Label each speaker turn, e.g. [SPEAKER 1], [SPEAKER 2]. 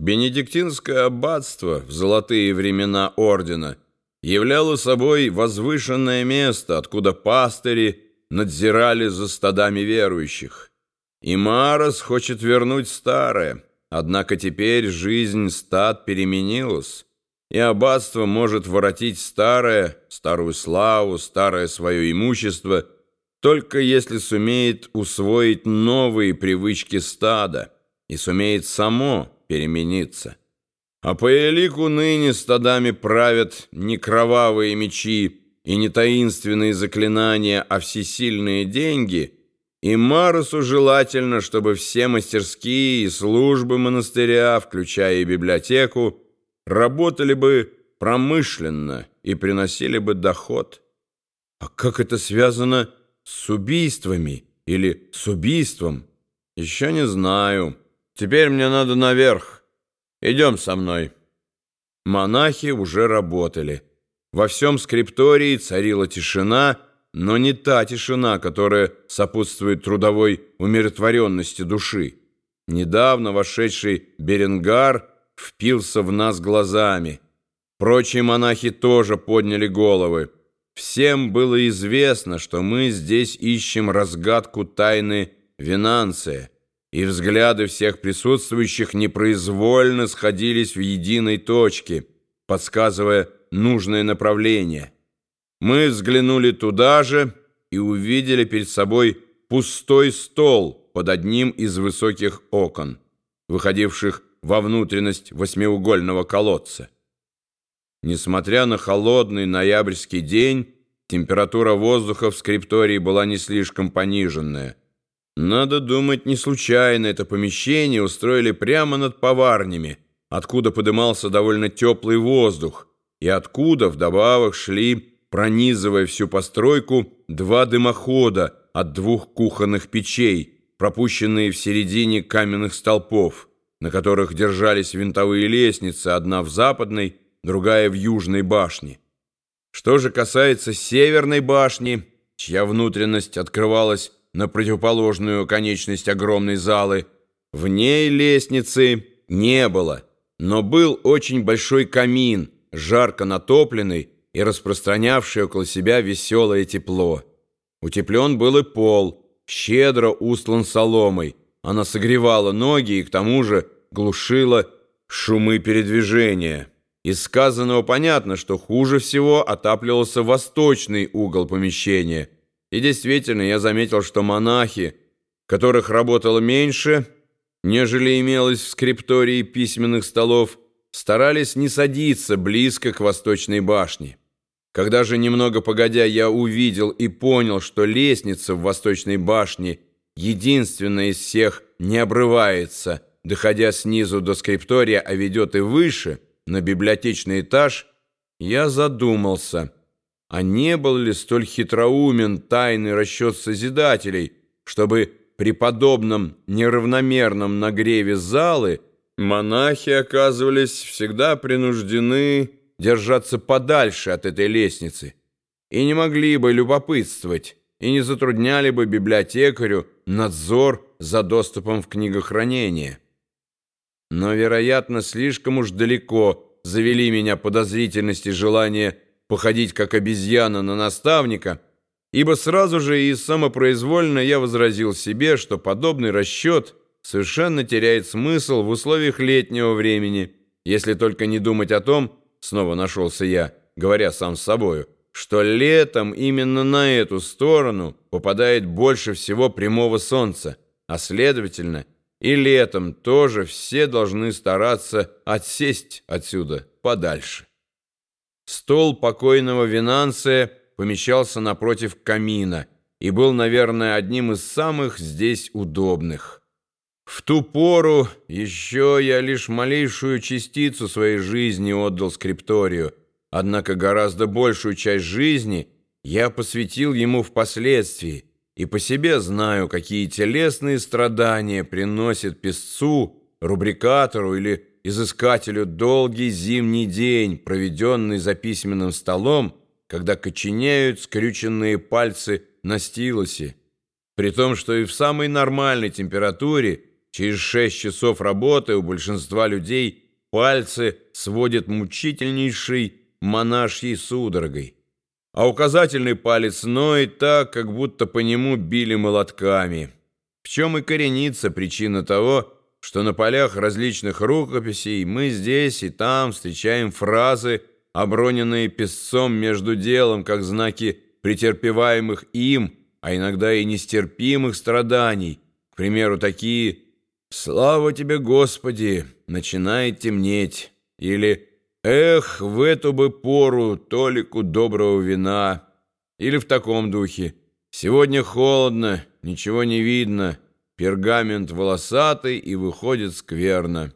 [SPEAKER 1] Бенедиктинское аббатство в золотые времена ордена являло собой возвышенное место, откуда пастыри надзирали за стадами верующих. И Марос хочет вернуть старое, однако теперь жизнь стад переменилась, и аббатство может воротить старое, старую славу, старое свое имущество, только если сумеет усвоить новые привычки стада и сумеет само перемениться. А по элику ныне стадами правят не кровавые мечи и не таинственные заклинания, а всесильные деньги, и Марусу желательно, чтобы все мастерские и службы монастыря, включая и библиотеку, работали бы промышленно и приносили бы доход. А как это связано с убийствами или с убийством? Еще не знаю. Теперь мне надо наверх. Идем со мной». Монахи уже работали. Во всем скриптории царила тишина, но не та тишина, которая сопутствует трудовой умиротворенности души. Недавно вошедший Беренгар впился в нас глазами. Прочие монахи тоже подняли головы. Всем было известно, что мы здесь ищем разгадку тайны Винанция и взгляды всех присутствующих непроизвольно сходились в единой точке, подсказывая нужное направление. Мы взглянули туда же и увидели перед собой пустой стол под одним из высоких окон, выходивших во внутренность восьмиугольного колодца. Несмотря на холодный ноябрьский день, температура воздуха в скриптории была не слишком пониженная, надо думать, не случайно это помещение устроили прямо над поварнями, откуда подымался довольно теплый воздух, и откуда вдобавок шли, пронизывая всю постройку, два дымохода от двух кухонных печей, пропущенные в середине каменных столпов, на которых держались винтовые лестницы, одна в западной, другая в южной башне. Что же касается северной башни, чья внутренность открывалась на противоположную конечность огромной залы. В ней лестницы не было, но был очень большой камин, жарко натопленный и распространявший около себя веселое тепло. Утеплен был и пол, щедро устлан соломой. Она согревала ноги и к тому же глушила шумы передвижения. Из сказанного понятно, что хуже всего отапливался восточный угол помещения – и действительно, я заметил, что монахи, которых работало меньше, нежели имелось в скриптории письменных столов, старались не садиться близко к восточной башне. Когда же немного погодя я увидел и понял, что лестница в восточной башне единственная из всех не обрывается, доходя снизу до скриптория, а ведет и выше, на библиотечный этаж, я задумался – а не был ли столь хитроумен тайный расчет Созидателей, чтобы при подобном неравномерном нагреве залы монахи оказывались всегда принуждены держаться подальше от этой лестницы и не могли бы любопытствовать, и не затрудняли бы библиотекарю надзор за доступом в книгохранение. Но, вероятно, слишком уж далеко завели меня подозрительность и желание походить как обезьяна на наставника, ибо сразу же и самопроизвольно я возразил себе, что подобный расчет совершенно теряет смысл в условиях летнего времени, если только не думать о том, снова нашелся я, говоря сам с собою, что летом именно на эту сторону попадает больше всего прямого солнца, а следовательно, и летом тоже все должны стараться отсесть отсюда подальше. Стол покойного Винанция помещался напротив камина и был, наверное, одним из самых здесь удобных. В ту пору еще я лишь малейшую частицу своей жизни отдал скрипторию, однако гораздо большую часть жизни я посвятил ему впоследствии, и по себе знаю, какие телесные страдания приносит песцу, рубрикатору или изыскателю долгий зимний день, проведенный за письменным столом, когда коченеют скрюченные пальцы на стилусе, при том, что и в самой нормальной температуре через шесть часов работы у большинства людей пальцы сводят мучительнейшей монашьей судорогой, а указательный палец ноет так, как будто по нему били молотками. В чем и коренится причина того, что на полях различных рукописей мы здесь и там встречаем фразы, оброненные песцом между делом, как знаки претерпеваемых им, а иногда и нестерпимых страданий. К примеру, такие «Слава тебе, Господи!» начинает темнеть. Или «Эх, в эту бы пору толику доброго вина!» Или в таком духе «Сегодня холодно, ничего не видно, пергамент волосатый и выходит скверно».